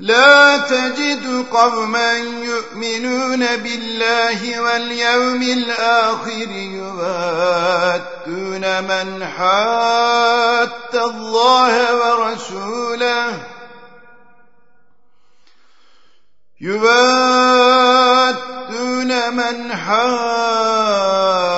لا تجد قوما يؤمنون بالله واليوم الآخر يباتون من حات الله ورسوله. يباتون من حات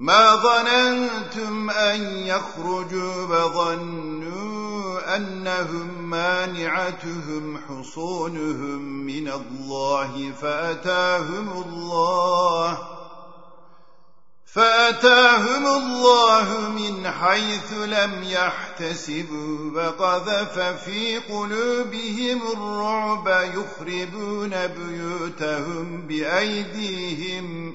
ما ظننتم أن يخرجوا وظنوا أنهم مانعتهم حصونهم من الله فأتاهم الله فأتاهم الله من حيث لم يحتسبوا وقذف في قلوبهم الرعب يخربون بيوتهم بأيديهم.